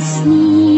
sneeze.